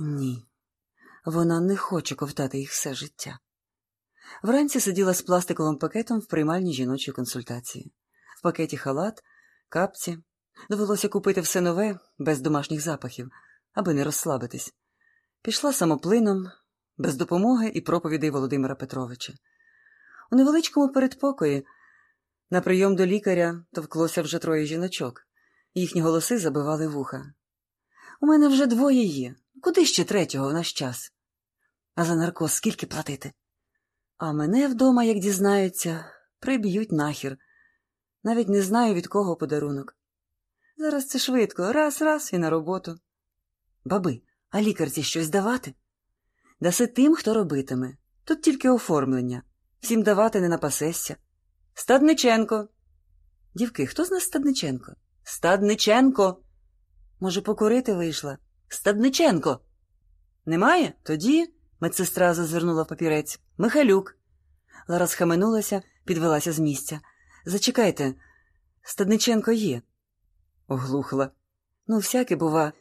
Ні, вона не хоче ковтати їх все життя. Вранці сиділа з пластиковим пакетом в приймальні жіночої консультації. В пакеті халат, капці. Довелося купити все нове, без домашніх запахів, аби не розслабитись. Пішла самоплином, без допомоги і проповідей Володимира Петровича. У невеличкому передпокої на прийом до лікаря товклося вже троє жіночок. Їхні голоси забивали вуха. У мене вже двоє є. Куди ще третього в наш час? А за наркоз скільки платити? А мене вдома, як дізнаються, приб'ють нахір. Навіть не знаю, від кого подарунок. Зараз це швидко, раз, раз і на роботу. Баби, а лікарці щось давати? Даси тим, хто робитиме. Тут тільки оформлення. Всім давати не напасешся. Стадниченко. Дівки, хто з нас Стадниченко? Стадниченко. Може, покурити вийшла? Стадниченко. Немає? Тоді. Медсестра зазирнула в папірець. Михалюк. Лара схаменулася, підвелася з місця. Зачекайте, Стадниченко є. Оглухла. Ну, всяке, бува.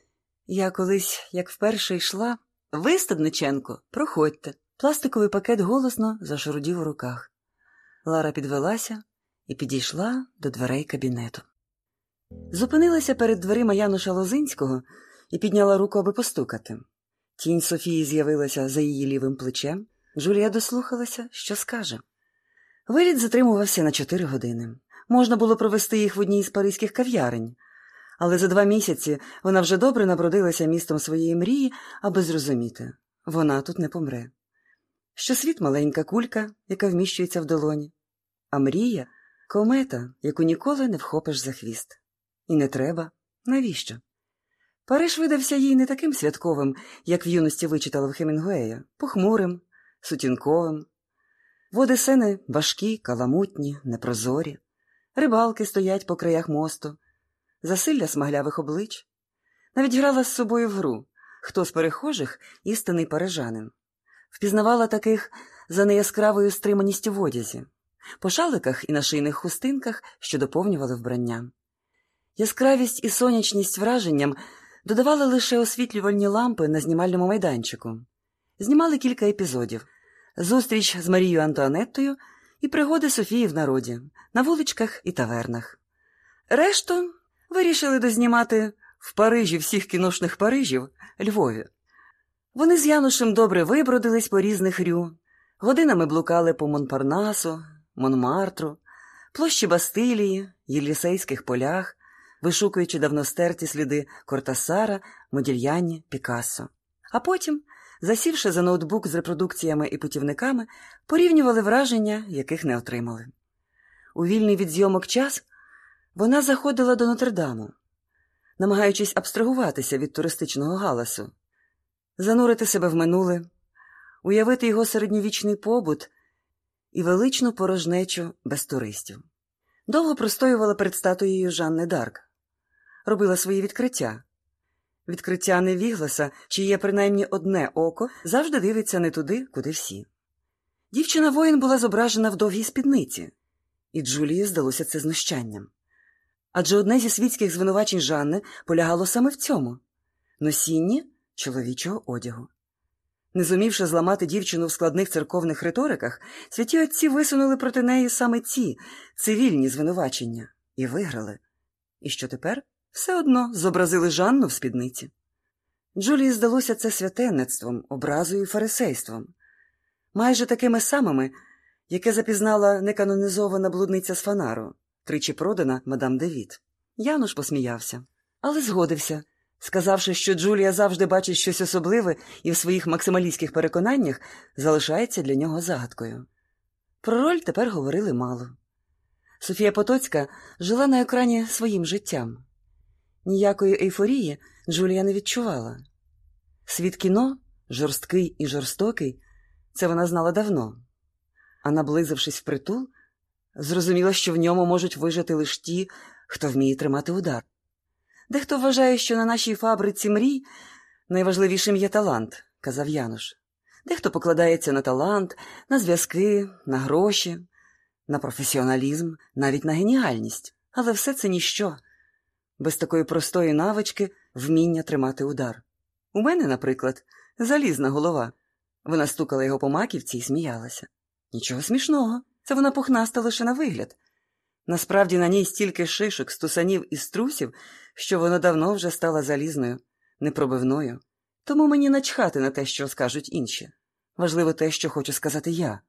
Я колись, як вперше йшла. Ви, Стадниченко, проходьте. Пластиковий пакет голосно зашурудів у руках. Лара підвелася і підійшла до дверей кабінету. Зупинилася перед дверима Януша Лозинського і підняла руку, аби постукати. Тінь Софії з'явилася за її лівим плечем. Джулія дослухалася, що скаже. Виліт затримувався на чотири години. Можна було провести їх в одній із паризьких кав'ярень, але за два місяці вона вже добре набродилася містом своєї мрії, аби зрозуміти вона тут не помре. Що світ маленька кулька, яка вміщується в долоні, а мрія комета, яку ніколи не вхопиш за хвіст. І не треба. Навіщо? Париж видався їй не таким святковим, як в юності вичитала в Хемінгуея, похмурим, сутінковим. Води сени важкі, каламутні, непрозорі, рибалки стоять по краях мосту, засилля смаглявих облич. Навіть грала з собою в гру, хто з перехожих істинний парижанин. Впізнавала таких за неяскравою стриманістю в одязі, по шаликах і на шийних хустинках, що доповнювали вбрання. Яскравість і сонячність враженням додавали лише освітлювальні лампи на знімальному майданчику. Знімали кілька епізодів зустріч з Марією Антуанеттою і пригоди Софії в народі, на вуличках і тавернах. Решту вирішили дознімати в Парижі всіх кіношних Парижів Львові. Вони з Янушем добре вибродились по різних рю, годинами блукали по Монпарнасу, Монмартру, площі Бастилії, Єлісейських полях, вишукуючи давно стерті сліди Кортасара, Модільяні, Пікассо. А потім, засівши за ноутбук з репродукціями і путівниками, порівнювали враження, яких не отримали. У вільний від зйомок час вона заходила до Нотрдаму, намагаючись абстрагуватися від туристичного галасу, занурити себе в минуле, уявити його середньовічний побут і величну порожнечу без туристів. Довго простоювала перед статуєю Жанни Дарк, робила свої відкриття. Відкриття невігласа, чи є принаймні одне око, завжди дивиться не туди, куди всі. Дівчина воїн була зображена в довгій спідниці, і Джулії здалося це знущанням. Адже одне зі світських звинувачень Жанни полягало саме в цьому носінні чоловічого одягу. Не зумівши зламати дівчину в складних церковних риториках, святі отці висунули проти неї саме ці цивільні звинувачення і виграли. І що тепер? Все одно зобразили Жанну в спідниці. Джулії здалося це святенництвом, образою і фарисейством, майже такими самими, яке запізнала неканонізована блудниця з фанару, тричі продана мадам Девід. Януш посміявся, але згодився, сказавши, що Джулія завжди бачить щось особливе і в своїх максималістських переконаннях залишається для нього загадкою. Про роль тепер говорили мало. Софія Потоцька жила на екрані своїм життям. Ніякої ейфорії Джулія не відчувала. Світ кіно, жорсткий і жорстокий, це вона знала давно, а наблизившись впритул, зрозуміла, що в ньому можуть вижити лише ті, хто вміє тримати удар. Дехто вважає, що на нашій фабриці мрій найважливішим є талант, казав Януш. Дехто покладається на талант, на зв'язки, на гроші, на професіоналізм, навіть на геніальність. Але все це ніщо без такої простої навички вміння тримати удар. У мене, наприклад, залізна голова. Вона стукала його по маківці і сміялася. Нічого смішного, це вона пухнаста лише на вигляд. Насправді на ній стільки шишок, стусанів і струсів, що вона давно вже стала залізною, непробивною. Тому мені начхати на те, що скажуть інші. Важливо те, що хочу сказати я.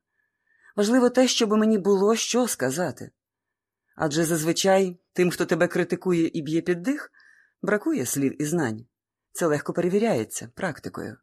Важливо те, щоб мені було що сказати. Адже зазвичай тим, хто тебе критикує і б'є під дих, бракує слів і знань. Це легко перевіряється практикою.